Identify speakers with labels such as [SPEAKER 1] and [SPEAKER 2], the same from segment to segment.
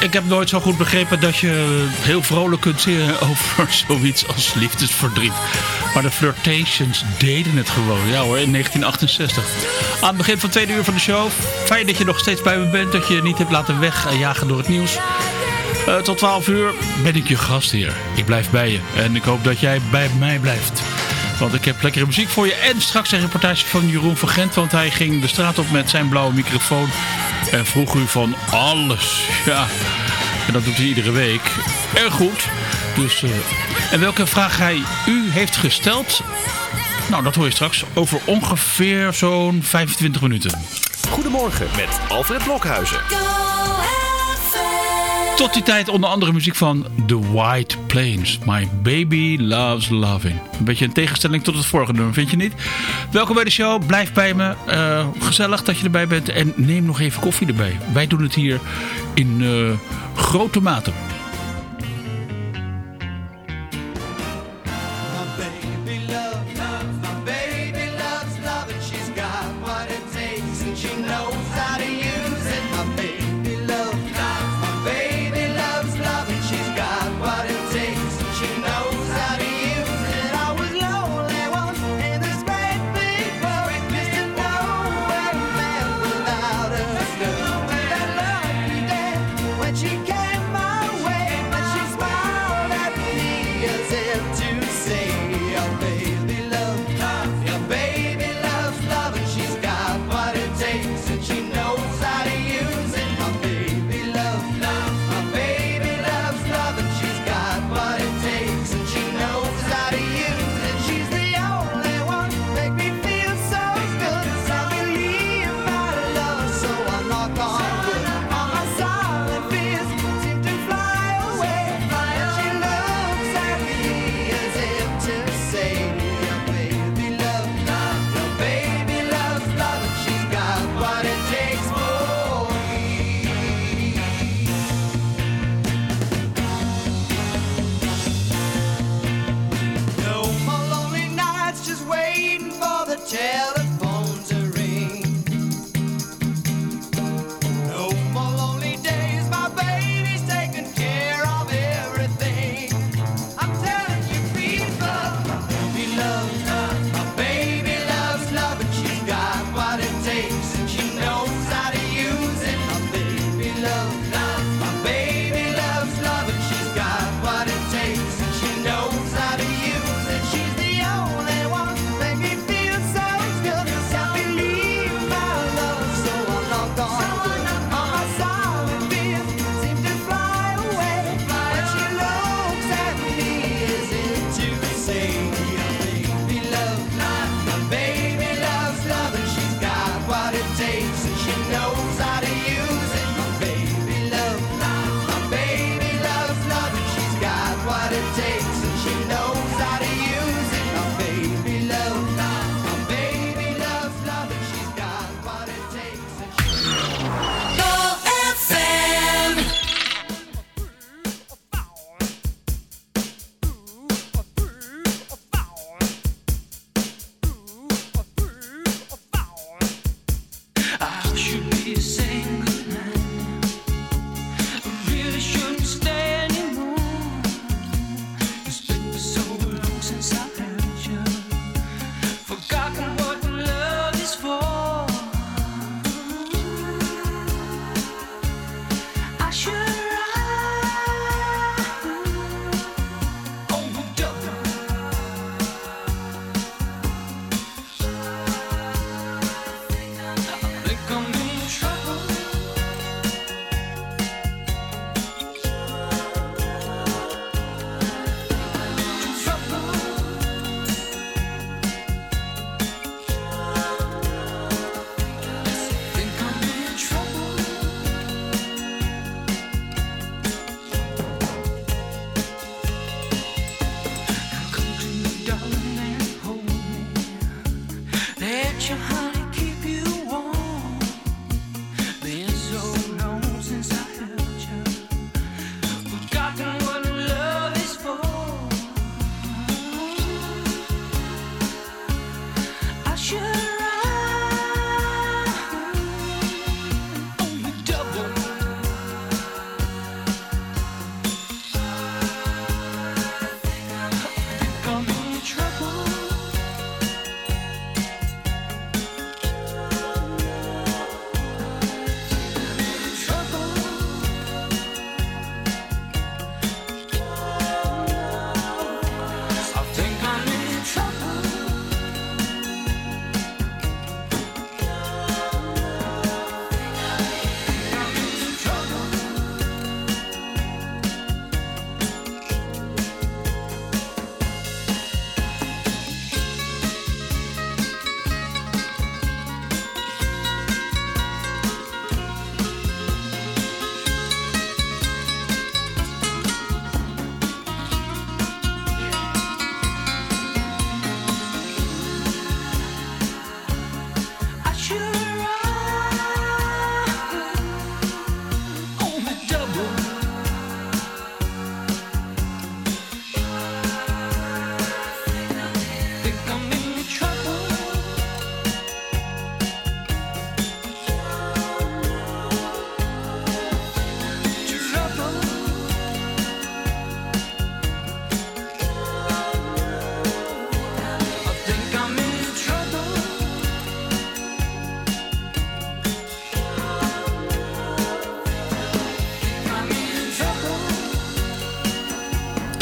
[SPEAKER 1] ik heb nooit zo goed begrepen dat je heel vrolijk kunt zingen over zoiets als liefdesverdriet. Maar de Flirtations deden het gewoon. Ja hoor, in 1968. Aan het begin van het tweede uur van de show. Fijn dat je nog steeds bij me bent. Dat je niet hebt laten wegjagen door het nieuws. Uh, tot 12 uur ben ik je gastheer. Ik blijf bij je. En ik hoop dat jij bij mij blijft. Want ik heb lekkere muziek voor je. En straks een reportage van Jeroen van Gent. Want hij ging de straat op met zijn blauwe microfoon. En vroeg u van alles. Ja, en dat doet hij iedere week. Erg goed. Dus, uh, en welke vraag hij u heeft gesteld... Nou, dat hoor je straks over ongeveer zo'n 25 minuten.
[SPEAKER 2] Goedemorgen met Alfred Blokhuizen.
[SPEAKER 1] Tot die tijd onder andere muziek van The White Plains. My Baby Loves Loving. Een beetje een tegenstelling tot het vorige nummer, vind je niet? Welkom bij de show. Blijf bij me. Uh, gezellig dat je erbij bent. En neem nog even koffie erbij. Wij doen het hier in uh, grote mate.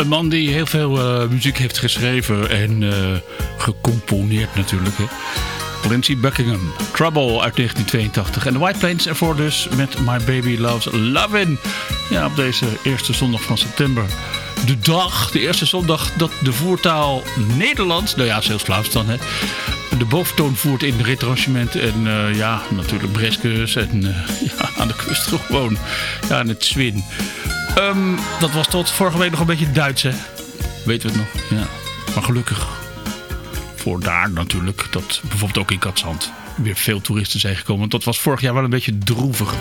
[SPEAKER 3] Man die heel veel uh, muziek heeft geschreven en uh, gecomponeerd natuurlijk. Hè. Lindsey Buckingham, Trouble uit 1982. En de White Plains ervoor dus met My Baby Loves Lovin'. Ja, op deze eerste zondag van september. De dag, de eerste zondag dat de voertaal Nederlands, nou ja, zelfs Vlaams dan, hè, de boventoon voert in de retranchement. En uh, ja, natuurlijk Breskes en ja, aan de kust gewoon. Ja, in het Zwin. Um, dat was tot vorige week nog een beetje Duits, hè? Weten we het nog? Ja. Maar gelukkig voor daar natuurlijk, dat bijvoorbeeld ook in Katzand weer veel toeristen zijn gekomen. Want dat was vorig jaar wel een beetje droevig.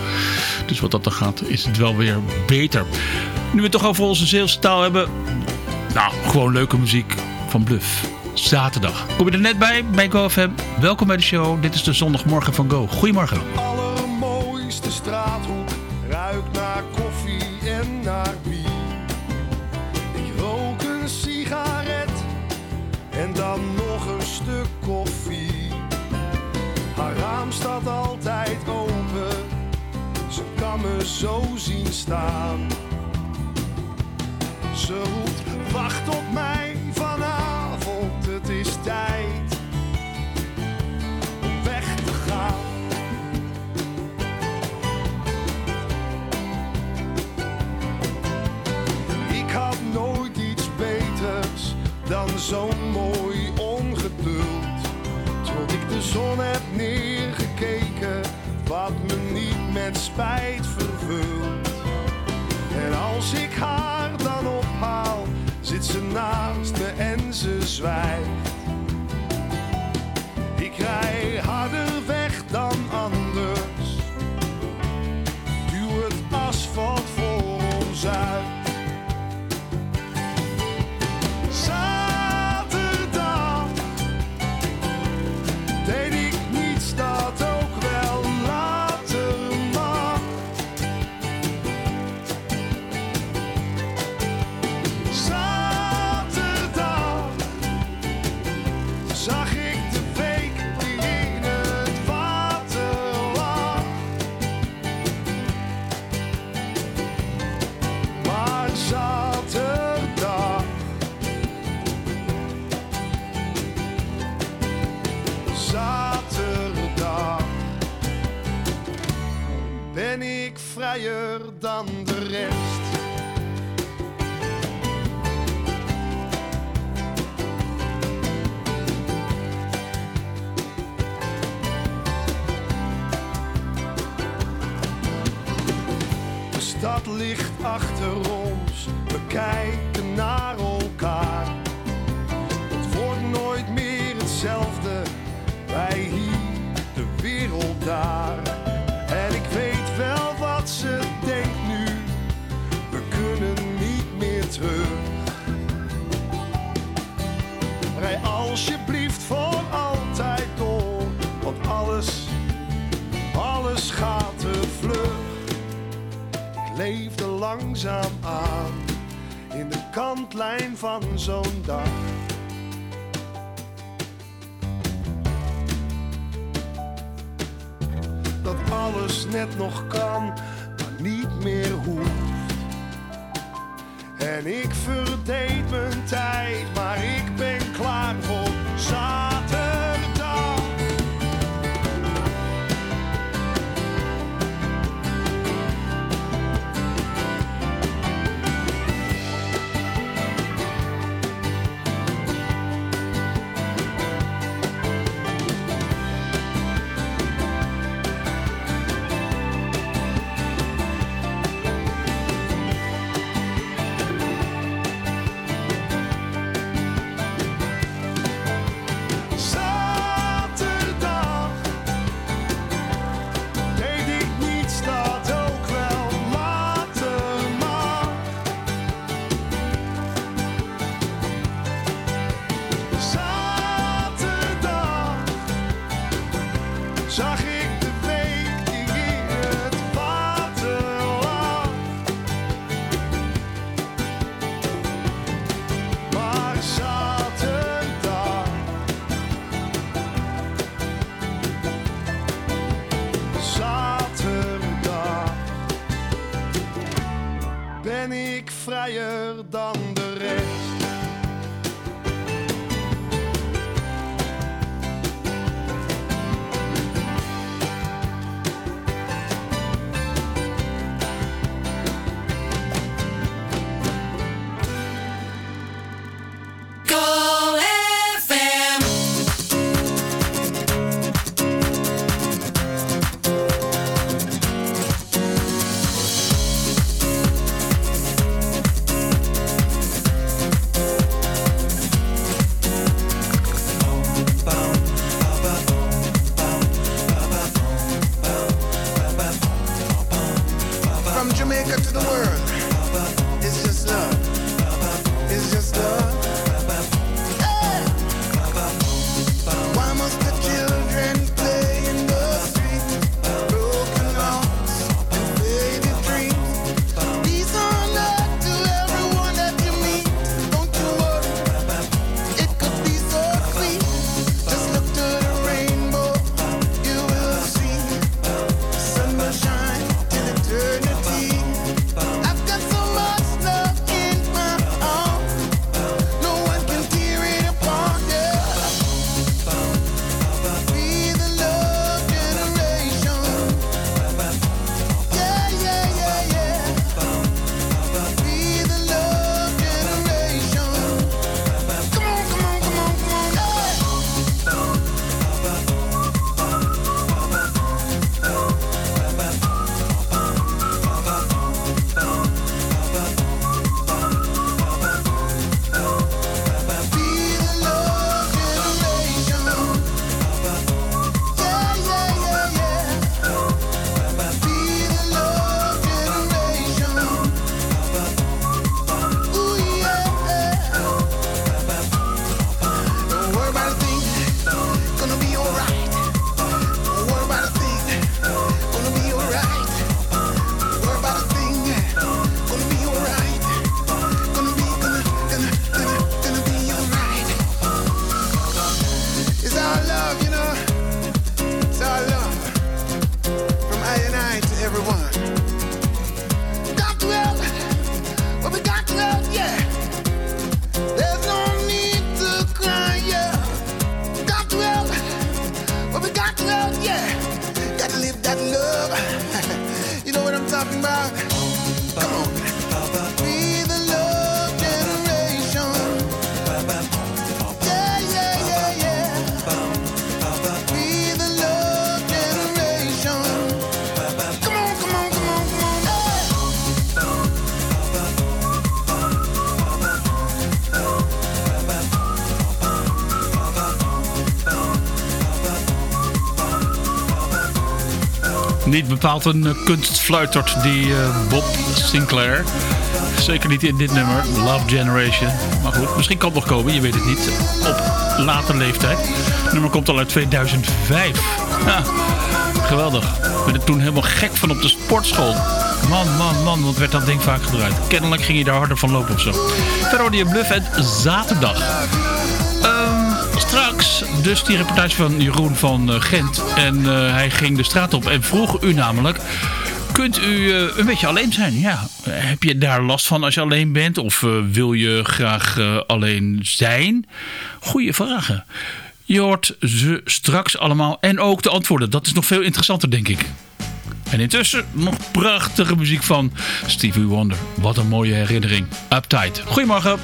[SPEAKER 3] Dus wat dat dan gaat, is het wel weer beter. Nu we het toch over onze Zeelse taal hebben. Nou, gewoon leuke muziek van Bluff. Zaterdag. Kom je er net bij, bij GoFM. Welkom bij de show. Dit is de zondagmorgen van Go. Goedemorgen.
[SPEAKER 4] Allermooiste straathoek dan nog een stuk koffie. Haar raam staat altijd open, ze kan me zo zien staan. Ze roept, wacht op mij vanavond, het is tijd om weg te gaan. Ik had nooit iets beters dan zo'n mooi zon heb neergekeken, wat me niet met spijt vervult. En als ik haar dan ophaal, zit ze naast me en ze zwijgt. Ik rij harder vrijer dan de rest. De stad ligt achter ons, we kijken naar elkaar. Het wordt nooit meer hetzelfde, wij hier, de wereld daar. Langzaam aan in de kantlijn van zo'n dag. Dat alles net nog kan, maar niet meer hoeft. En ik verdeed mijn tijd, maar ik ben klaar voor zaterdag.
[SPEAKER 3] Niet bepaald een eh, kunstfluitert die eh, Bob Sinclair. Zeker niet in dit nummer, Love Generation. Maar goed, misschien kan het nog komen, je weet het niet. Op later leeftijd. Het nummer komt al uit 2005. Ja, geweldig. Ik ben toen helemaal gek van op de sportschool. Man, man, man, wat werd dat ding vaak gedraaid. Kennelijk ging je daar harder van lopen of zo. Verder je Bluff en Zaterdag straks dus die reportage van Jeroen van eh, Gent. En eh, hij ging de straat op en vroeg u namelijk... Kunt u eh, een beetje alleen zijn? Ja. Heb je daar last van als je alleen bent? Of wil je graag alleen zijn? Goeie vragen. Je hoort ze straks allemaal. En ook de antwoorden. Dat is nog veel interessanter, denk ik. En intussen nog prachtige muziek van Stevie Wonder. Wat een mooie herinnering. Uptight. Goedemorgen.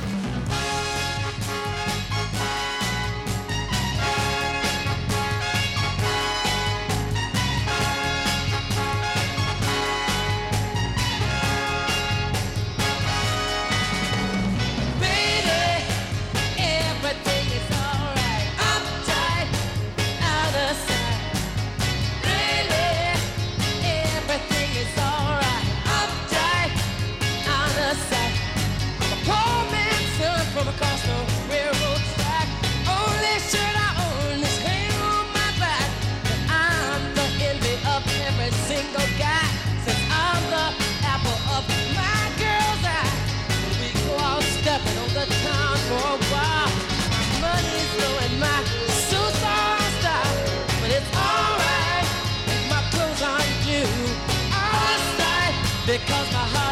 [SPEAKER 5] because my heart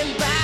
[SPEAKER 5] and
[SPEAKER 6] back.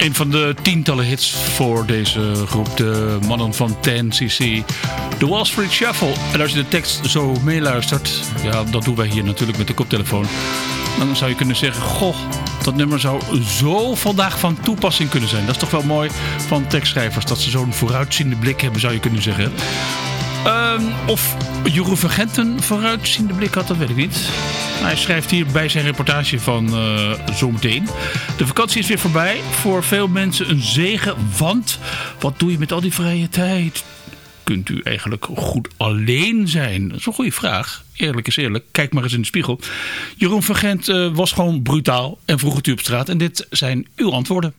[SPEAKER 3] Een van de tientallen hits voor deze groep, de mannen van 10cc. De Wall Street Shuffle. En als je de tekst zo meeluistert, ja, dat doen wij hier natuurlijk met de koptelefoon. Dan zou je kunnen zeggen, goh, dat nummer zou zo vandaag van toepassing kunnen zijn. Dat is toch wel mooi van tekstschrijvers, dat ze zo'n vooruitziende blik hebben, zou je kunnen zeggen. Ehm, of Jeroen Vergent een vooruitziende blik had, dat weet ik niet. Hij schrijft hier bij zijn reportage van eh, zometeen. De vakantie is weer voorbij. Voor veel mensen een zegen, want wat doe je met al die vrije tijd? Kunt u eigenlijk goed alleen zijn? Dat is een goede vraag. Eerlijk is eerlijk. Kijk maar eens in de spiegel. Jeroen Vergent eh, was gewoon brutaal en vroeg het u op straat. En dit zijn uw antwoorden.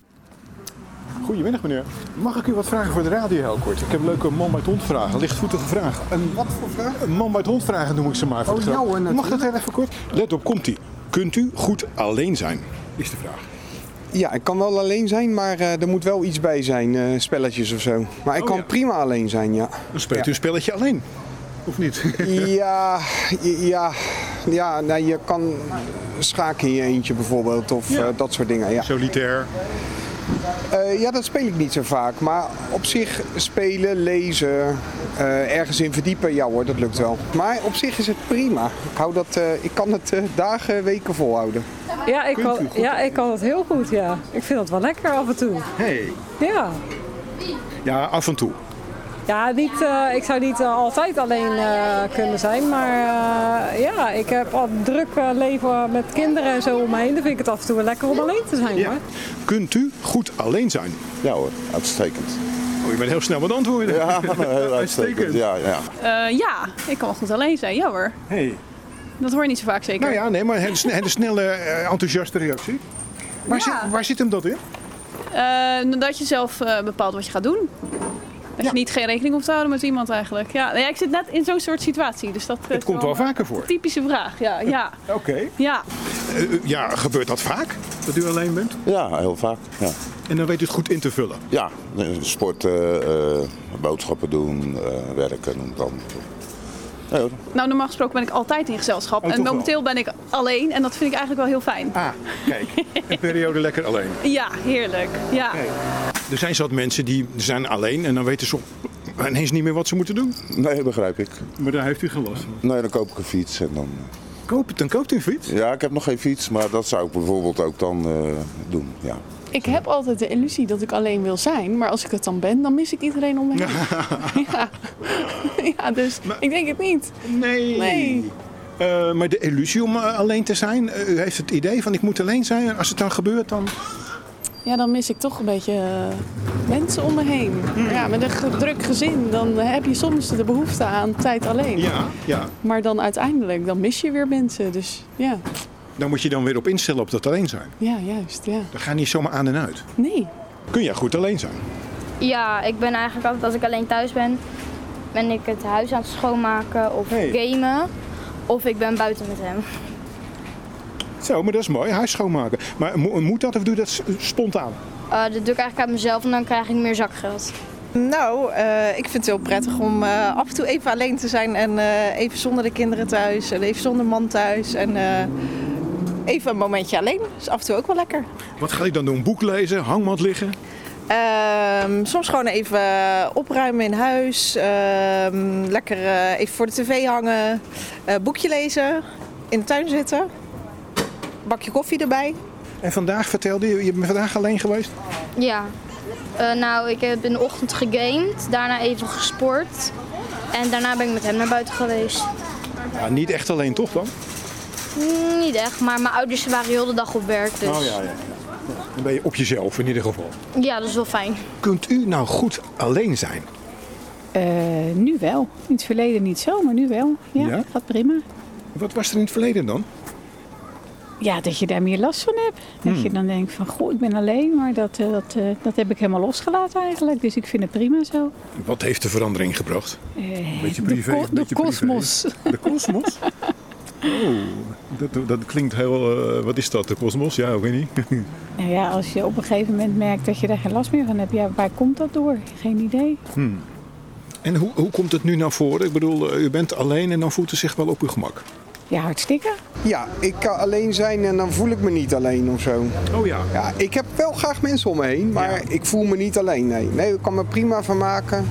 [SPEAKER 7] Goedemiddag meneer. Mag ik u wat vragen voor de radio heel kort? Ik heb een leuke man bij het hond vragen, lichtvoetige vraag. Een,
[SPEAKER 8] Wat voor vraag?
[SPEAKER 7] een man bij het hond vragen noem ik ze maar voor
[SPEAKER 8] Oh,
[SPEAKER 7] Mag dat heel even kort? Let op, komt ie. Kunt u goed alleen zijn? Is de vraag.
[SPEAKER 8] Ja, ik kan wel alleen zijn, maar eh, er moet wel iets bij zijn, eh, spelletjes of zo. Maar ik
[SPEAKER 7] Oh,
[SPEAKER 8] kan
[SPEAKER 7] ja.
[SPEAKER 8] prima alleen zijn, ja.
[SPEAKER 7] Dan speelt
[SPEAKER 8] Ja.
[SPEAKER 7] u een spelletje alleen. Of niet?
[SPEAKER 8] Ja, ja, ja nou, je kan schaken in je eentje bijvoorbeeld of
[SPEAKER 7] Ja.
[SPEAKER 8] eh, dat soort dingen. Ja.
[SPEAKER 7] Solitair.
[SPEAKER 8] Eh, ja, dat speel ik niet zo vaak. Maar op zich spelen, lezen, eh, ergens in verdiepen, ja hoor, dat lukt wel. Maar op zich is het prima. Ik, hou dat, eh, ik kan het eh, dagen, weken volhouden.
[SPEAKER 9] Ja ik, kan, ja, ik kan het heel goed, ja. Ik vind het wel lekker af en toe.
[SPEAKER 7] Hey.
[SPEAKER 9] Ja,
[SPEAKER 7] Ja, af en toe.
[SPEAKER 9] Ja niet, eh, ik zou niet eh, altijd alleen eh, kunnen zijn. Maar eh, ja, ik heb al een druk leven met kinderen en zo om me heen. Dan vind ik het af en toe wel lekker om alleen te zijn.
[SPEAKER 7] Ja.
[SPEAKER 9] Hoor.
[SPEAKER 7] Kunt u goed alleen zijn?
[SPEAKER 10] Ja hoor, uitstekend.
[SPEAKER 7] Oh, je bent heel snel met antwoorden.
[SPEAKER 10] Ja, heel uitstekend. Ja, ja.
[SPEAKER 11] Eh, ja, ik kan wel goed alleen zijn. Ja hoor.
[SPEAKER 7] Hey.
[SPEAKER 11] Dat hoor je niet zo vaak zeker.
[SPEAKER 7] Nou ja, nee, maar een hele, sne- hele snelle, enthousiaste reactie. Waar,
[SPEAKER 11] Ja.
[SPEAKER 7] zit, waar zit hem dat in?
[SPEAKER 11] Eh, dat je zelf eh, bepaalt wat je gaat doen. Dat
[SPEAKER 7] Ja.
[SPEAKER 11] je niet geen rekening hoeft te houden met iemand eigenlijk. Ja, ik zit net in zo'n soort situatie. Dus dat
[SPEAKER 7] Het
[SPEAKER 11] is
[SPEAKER 7] komt wel vaker voor.
[SPEAKER 11] Typische vraag, ja. Ja,
[SPEAKER 7] Oké.
[SPEAKER 11] ja.
[SPEAKER 7] Eh, eh, ja, gebeurt dat vaak? Dat u alleen bent?
[SPEAKER 10] ja heel vaak. Ja,
[SPEAKER 7] En dan weet u het goed in te vullen.
[SPEAKER 10] ja eh, sporten, eh, boodschappen doen, eh, werken, noem het dan. Ja.
[SPEAKER 11] Nou, normaal gesproken ben ik altijd in gezelschap.
[SPEAKER 7] Oh,
[SPEAKER 11] en
[SPEAKER 7] wel?
[SPEAKER 11] momenteel ben ik alleen en dat vind ik eigenlijk wel heel fijn.
[SPEAKER 7] Ah, kijk. Een periode lekker alleen.
[SPEAKER 11] Ja, heerlijk. Ja.
[SPEAKER 7] Er zijn zat mensen die zijn alleen en dan weten ze ineens niet meer wat ze moeten doen.
[SPEAKER 10] Nee, begrijp ik.
[SPEAKER 7] Maar daar heeft u geen last van.
[SPEAKER 10] Nee, dan koop ik een fiets en dan...
[SPEAKER 7] Koop, dan koopt u een fiets?
[SPEAKER 10] Ja, ik heb nog geen fiets, maar dat zou ik bijvoorbeeld ook dan eh, doen. Ja.
[SPEAKER 2] Ik heb altijd de illusie dat ik alleen wil zijn, maar als ik het dan ben, dan mis ik iedereen om me heen. ja. ja, dus ik denk het niet.
[SPEAKER 7] Nee.
[SPEAKER 2] Nee.
[SPEAKER 7] Eh, maar de illusie om eh, alleen te zijn, eh, u heeft het idee van ik moet alleen zijn. En als het dan gebeurt, dan...
[SPEAKER 2] Ja, dan mis ik toch een beetje eh, mensen om me heen. Ja, met een druk gezin, dan heb je soms de behoefte aan tijd alleen.
[SPEAKER 7] Ja, ja.
[SPEAKER 2] Maar dan uiteindelijk, dan mis je weer mensen. Dus ja,
[SPEAKER 7] Dan moet je dan weer op instellen op dat alleen zijn.
[SPEAKER 2] ja juist. Ja.
[SPEAKER 7] Dan ga je niet zomaar aan en uit.
[SPEAKER 2] Nee.
[SPEAKER 7] Kun jij goed alleen zijn?
[SPEAKER 12] Ja, ik ben eigenlijk altijd als ik alleen thuis ben, ben ik het huis aan het schoonmaken of
[SPEAKER 7] Hey.
[SPEAKER 12] gamen. Of ik ben buiten met hem.
[SPEAKER 7] Zo, maar dat is mooi. Huis schoonmaken. Maar mo- moet dat of doe je dat spontaan?
[SPEAKER 12] Eh dat doe ik eigenlijk uit mezelf en dan krijg ik meer zakgeld.
[SPEAKER 13] Nou, eh, ik vind het heel prettig om eh, af en toe even alleen te zijn en eh, even zonder de kinderen thuis en even zonder man thuis en eh, even een momentje alleen. is af en toe ook wel lekker.
[SPEAKER 7] Wat ga ik dan doen? Boek lezen, hangmat liggen?
[SPEAKER 13] Ehm, soms gewoon even opruimen in huis, ehm, lekker eh, even voor de tv hangen, eh, boekje lezen, in de tuin zitten, bakje koffie erbij.
[SPEAKER 7] En vandaag vertelde je, je bent vandaag alleen geweest?
[SPEAKER 12] Ja. Eh, nou, ik heb in de ochtend gegamed, daarna even gesport. En daarna ben ik met hem naar buiten geweest.
[SPEAKER 7] Ja, niet echt alleen toch dan?
[SPEAKER 12] Mm, niet echt, maar mijn ouders waren heel de dag op werk. Dus
[SPEAKER 7] Oh ja, ja. ja. Dan ben je op jezelf in ieder geval.
[SPEAKER 12] ja, dat is wel fijn.
[SPEAKER 7] Kunt u nou goed alleen zijn?
[SPEAKER 14] Eh, nu wel. In het verleden niet zo, maar nu wel. Ja,
[SPEAKER 7] Ja?
[SPEAKER 14] gaat prima.
[SPEAKER 7] Wat was er in het verleden dan?
[SPEAKER 14] Ja, dat je daar meer last van hebt. Dat
[SPEAKER 7] Hmm.
[SPEAKER 14] je dan denkt van, goh, ik ben alleen, maar dat, eh, dat, eh, dat heb ik helemaal losgelaten eigenlijk. Dus ik vind het prima zo.
[SPEAKER 7] Wat heeft de verandering gebracht?
[SPEAKER 14] Eh,
[SPEAKER 7] Beetje
[SPEAKER 14] de
[SPEAKER 7] privé. een
[SPEAKER 14] de
[SPEAKER 7] beetje privé.
[SPEAKER 14] kosmos.
[SPEAKER 7] De kosmos? Oh, dat, dat klinkt heel... wat is dat, de kosmos? Ja, ik weet niet.
[SPEAKER 14] Nou ja, als je op een gegeven moment merkt dat je daar geen last meer van hebt, ja, waar komt dat door? Geen idee.
[SPEAKER 7] Hmm. En hoe, hoe komt het nu naar voren? Ik bedoel, u bent alleen en dan voelt u zich wel op uw gemak.
[SPEAKER 14] Ja, hartstikke.
[SPEAKER 8] Ja, ik kan alleen zijn en dan voel ik me niet alleen of zo.
[SPEAKER 7] Oh ja.
[SPEAKER 8] Ja, ik heb wel graag mensen om me heen, maar ik voel me niet alleen. Nee, nee ik kan me prima van maken.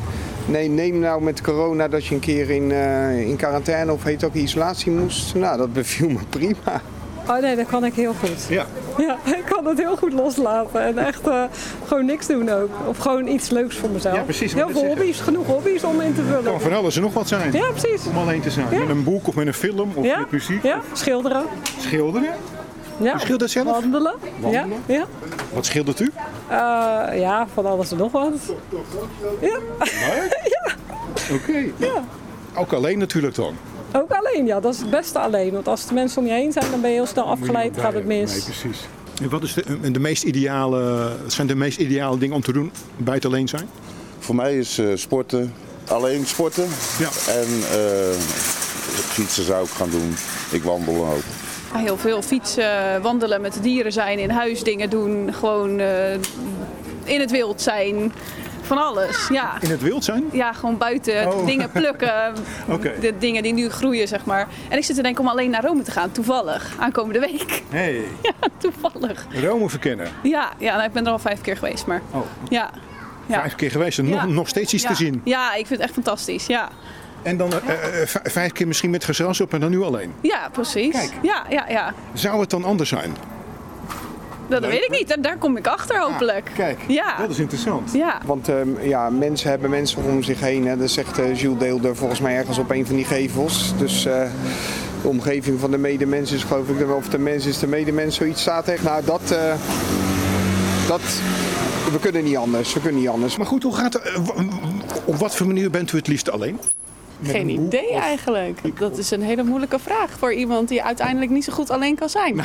[SPEAKER 8] Nee, neem nou met corona dat je een keer in, eh, in quarantaine of heet ook isolatie moest. Nou, dat beviel me prima.
[SPEAKER 9] Oh nee, dat kan ik heel goed.
[SPEAKER 7] Ja.
[SPEAKER 9] Ja, ik kan het heel goed loslaten en echt eh, gewoon niks doen ook. Of gewoon iets leuks voor mezelf.
[SPEAKER 7] Ja, precies,
[SPEAKER 9] Heel veel
[SPEAKER 7] zeggen.
[SPEAKER 9] hobby's, genoeg hobby's om in te vullen.
[SPEAKER 7] kan van alles en nog wat zijn.
[SPEAKER 9] Ja, precies.
[SPEAKER 7] Om alleen te zijn.
[SPEAKER 9] Ja.
[SPEAKER 7] Met een boek of met een film of
[SPEAKER 9] Ja,
[SPEAKER 7] met muziek.
[SPEAKER 9] ja, schilderen.
[SPEAKER 7] Schilderen?
[SPEAKER 9] Ja.
[SPEAKER 7] U zelf?
[SPEAKER 9] Wandelen.
[SPEAKER 7] Wandelen?
[SPEAKER 9] Ja, ja.
[SPEAKER 7] Wat schildert u?
[SPEAKER 9] Eh, ja, van alles en nog wat. Ja. ja.
[SPEAKER 7] Oké.
[SPEAKER 9] Ja.
[SPEAKER 7] Ook alleen natuurlijk dan.
[SPEAKER 9] Ook alleen, ja. Dat is het beste alleen. Want als de mensen om je heen zijn, dan ben je heel snel afgeleid. Gaat het mis.
[SPEAKER 7] Nee, precies. En wat is de, de meest ideale, zijn de meest ideale dingen om te doen bij het alleen zijn?
[SPEAKER 10] Voor mij is eh, sporten, alleen sporten.
[SPEAKER 7] Ja.
[SPEAKER 10] En eh, fietsen zou ik gaan doen. Ik wandel ook.
[SPEAKER 11] Heel veel fietsen, wandelen met de dieren zijn, in huis dingen doen, gewoon eh, in het wild zijn. Van alles, ja.
[SPEAKER 7] In het wild zijn?
[SPEAKER 11] Ja, gewoon buiten
[SPEAKER 7] Oh.
[SPEAKER 11] dingen plukken.
[SPEAKER 7] Oké.
[SPEAKER 11] De dingen die nu groeien, zeg maar. En ik zit te denken om alleen naar Rome te gaan, toevallig. Aankomende week.
[SPEAKER 7] Hey,
[SPEAKER 11] Ja, toevallig.
[SPEAKER 7] Rome verkennen.
[SPEAKER 11] Ja, ja nou, ik ben er al vijf keer geweest, maar
[SPEAKER 7] Oh.
[SPEAKER 11] ja. ja.
[SPEAKER 7] Vijf keer geweest en nog, nog steeds iets te zien.
[SPEAKER 11] Ja, ik vind het echt fantastisch, ja.
[SPEAKER 7] En dan eh, eh, v- vijf keer misschien met gezelschap en dan nu alleen.
[SPEAKER 11] Ja, precies.
[SPEAKER 7] Kijk.
[SPEAKER 11] Ja, ja, ja.
[SPEAKER 7] Zou het dan anders zijn?
[SPEAKER 11] Dat weet ik niet. Daar, daar kom ik achter, hopelijk.
[SPEAKER 7] Kijk,
[SPEAKER 11] Ja.
[SPEAKER 7] dat is interessant.
[SPEAKER 11] Ja.
[SPEAKER 8] Want ehm, ja, mensen hebben mensen om zich heen. Hè. Dat zegt eh Jules Deelder volgens mij ergens op een van die gevels. Dus eh, de omgeving van de medemens is geloof ik, de- of de mens is de medemens, zoiets staat er. Nou, dat, eh, dat, we kunnen niet anders. We kunnen niet anders.
[SPEAKER 7] Maar goed, hoe gaat het? op wat voor manier bent u het liefst alleen? Met
[SPEAKER 2] Geen idee
[SPEAKER 7] of-
[SPEAKER 2] eigenlijk. Dat is een hele moeilijke vraag voor iemand die uiteindelijk niet zo goed alleen kan zijn.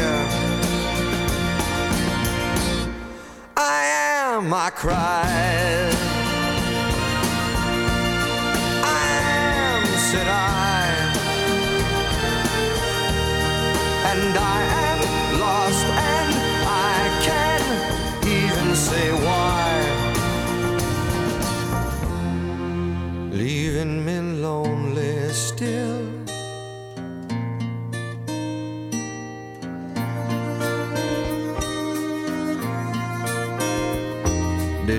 [SPEAKER 15] Am, I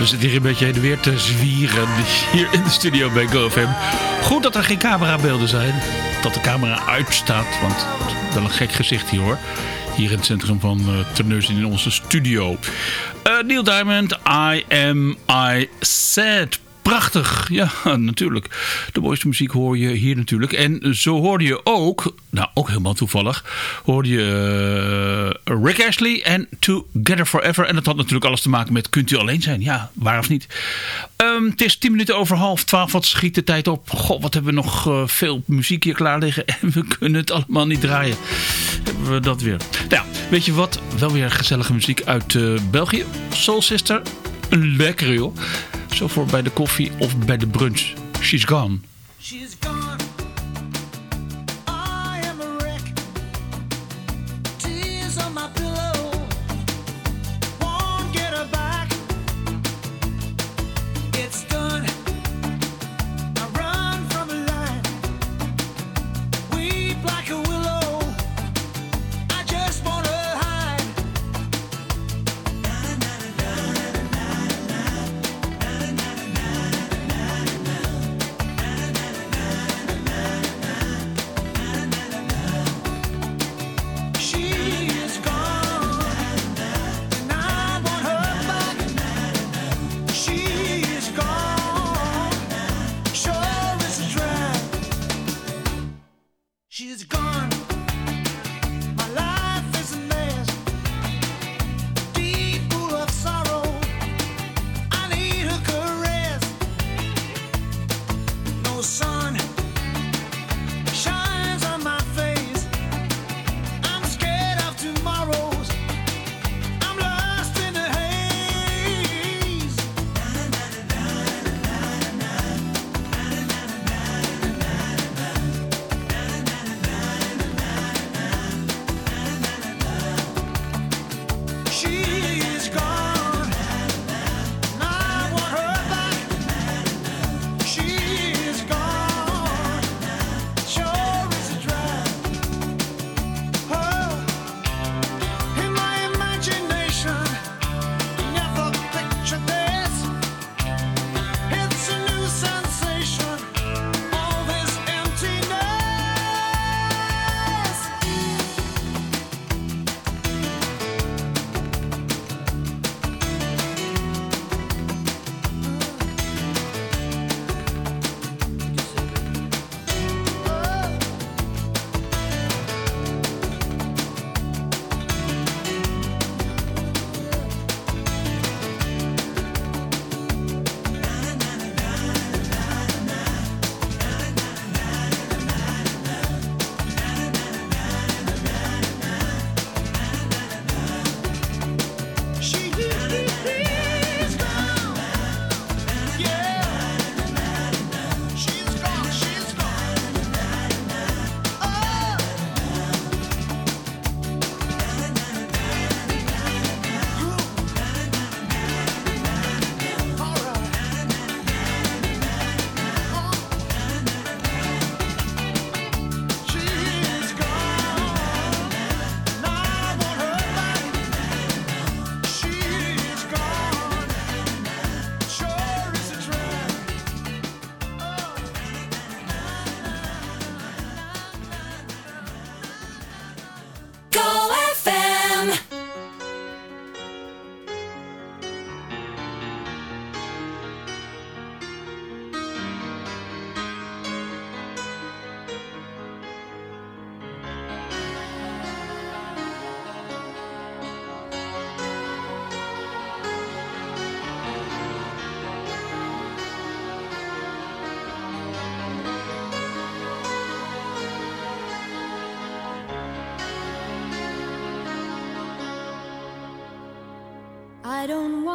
[SPEAKER 3] We zitten hier een beetje heen en weer te zwieren hier in de studio bij GoFM. Goed dat er geen camerabeelden zijn. Dat de camera uitstaat, want wel een gek gezicht hier hoor. Hier in het centrum van uh, Terneuzen in onze studio. Eh, Neil Diamond, I Am I Sad. Prachtig, ja, natuurlijk. De mooiste muziek hoor je hier natuurlijk. En zo hoorde je ook, nou ook helemaal toevallig, hoorde je eh, Rick Ashley en Together Forever. En dat had natuurlijk alles te maken met kunt u alleen zijn? Ja, waar of niet? Ehm, het is 10 minuten over half 12, wat schiet de tijd op? Goh, wat hebben we nog eh, veel muziek hier klaar liggen en we kunnen het allemaal niet draaien. Hebben we dat weer. Nou, ja, weet je wat? Wel weer gezellige muziek uit eh, België. Soul Sister, lekker joh. Zo voor bij de koffie of bij de brunch. She's gone.
[SPEAKER 16] She's gone. She's gone.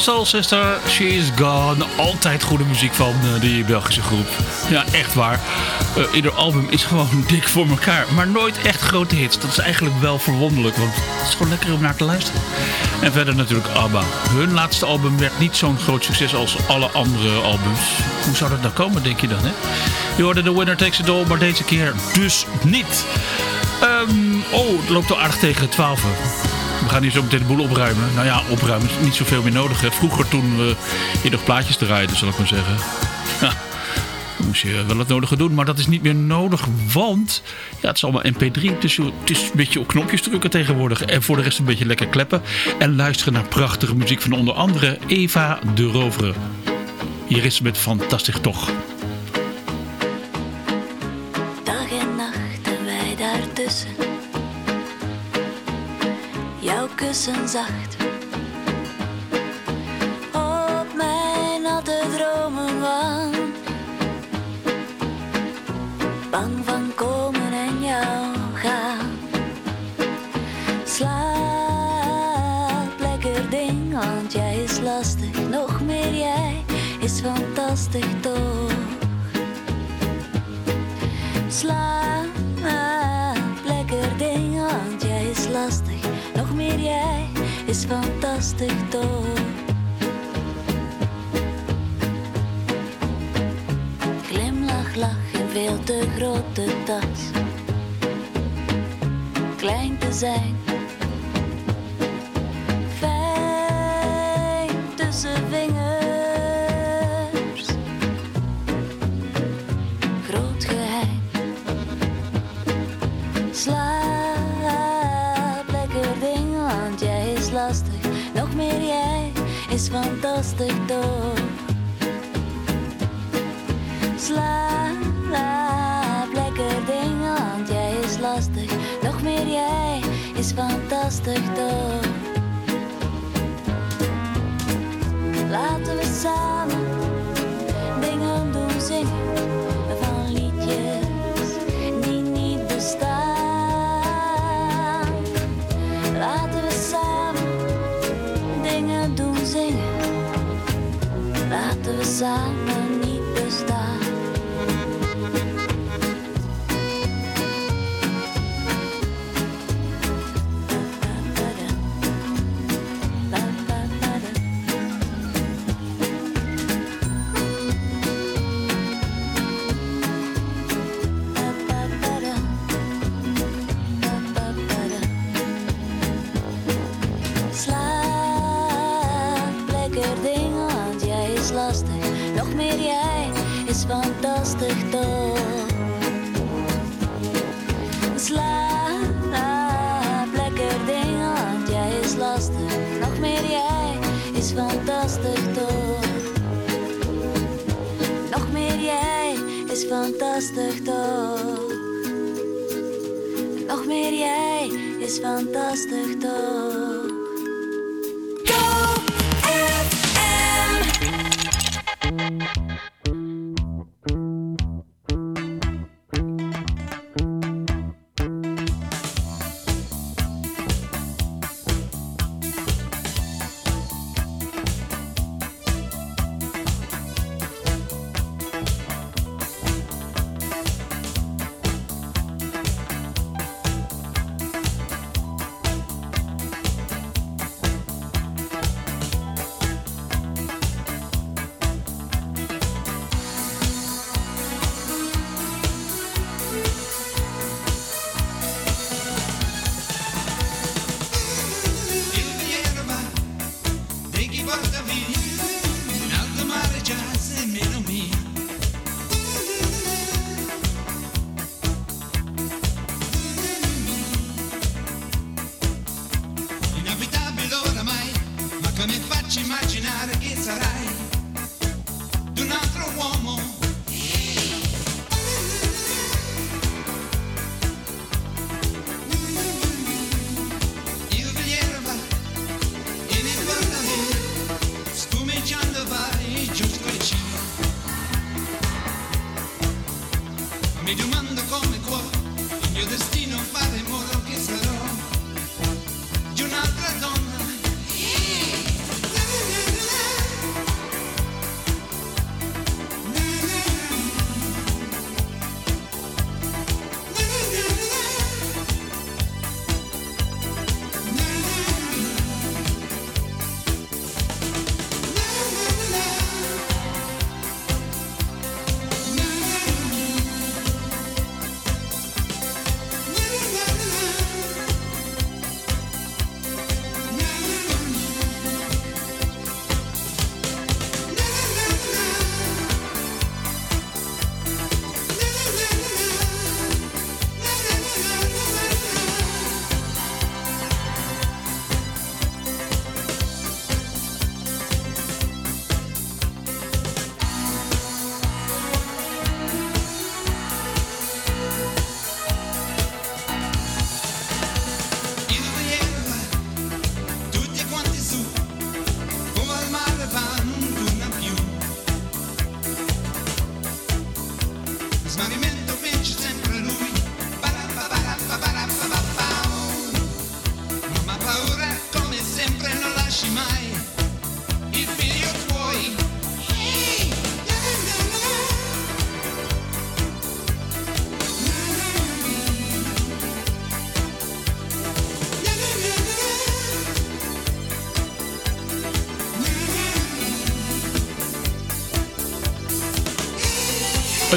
[SPEAKER 3] Soul Sister, She's Gone. Altijd goede muziek van eh, die Belgische groep. Ja, echt waar. Eh, ieder album is gewoon dik voor elkaar. Maar nooit echt grote hits. Dat is eigenlijk wel verwonderlijk. Want het is gewoon lekker om naar te luisteren. En verder natuurlijk ABBA. Hun laatste album werd niet zo'n groot succes als alle andere albums. Hoe zou dat nou komen, denk je dan, hè? Je hoorde The Winner Takes It All, maar deze keer dus niet. Ehm, oh, het loopt al aardig tegen het 12. Gaan hier zo meteen de boel opruimen. Nou ja, opruimen is niet zoveel meer nodig. Vroeger toen we hier nog plaatjes draaiden, zal ik maar zeggen. Ja, dan moest je wel het nodige doen. Maar dat is niet meer nodig, want ja, het is allemaal mp3. Dus het is een beetje op knopjes drukken tegenwoordig. En voor de rest een beetje lekker kleppen. En luisteren naar prachtige muziek van onder andere Eva de Rovere. Hier is ze met Fantastisch Toch.
[SPEAKER 17] Dag en nacht wij daartussen. Kussen zacht. Op mijn natte dromen wang. Bang van komen en jou gaan. Slaap lekker ding, want jij is lastig. Nog meer jij is fantastisch toch. Slaap
[SPEAKER 18] z tych. Glimlach, lach en veel te grote tas. Klein te zijn fantastisch toch? Slaap lekker ding, want jij is lastig. Nog meer jij is fantastisch toch? Laten we samen
[SPEAKER 4] 在。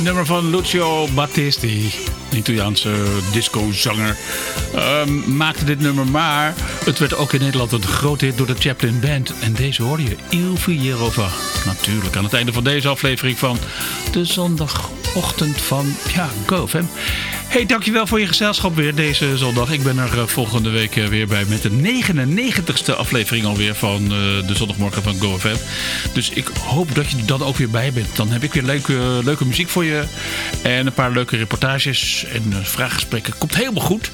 [SPEAKER 4] Nummer van Lucio Battisti, een Italiaanse discozanger, ehm, maakte dit nummer. Maar het werd ook in Nederland een grote hit door de Chaplin Band. En deze hoorde je Il Figaro Natuurlijk aan het einde van deze aflevering van de zondagochtend van ja, GoFM. Hey, dankjewel voor je gezelschap weer deze zondag. Ik ben er eh, volgende week eh, weer bij met de 99ste aflevering alweer van eh, de zondagmorgen van GoFM. Dus ik hoop dat je er dan ook weer bij bent. Dan heb ik weer leuke, leuke muziek voor je. En een paar leuke reportages en vraaggesprekken. Komt helemaal goed.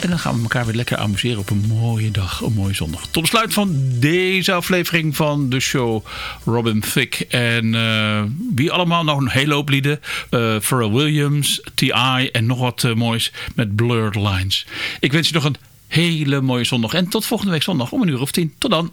[SPEAKER 4] En dan gaan we elkaar weer lekker amuseren op een mooie dag, een mooie zondag. Tot besluit van deze aflevering van de show Robin Thicke. En eh, wie allemaal nog een hele hoop lieden. Eh Pharrell Williams, T.I. en nog wat eh, moois met Blurred Lines. Ik wens je nog een hele mooie zondag. En tot volgende week zondag om een uur of tien. Tot dan.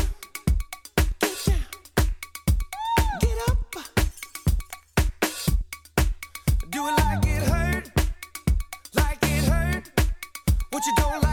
[SPEAKER 19] what you don't like.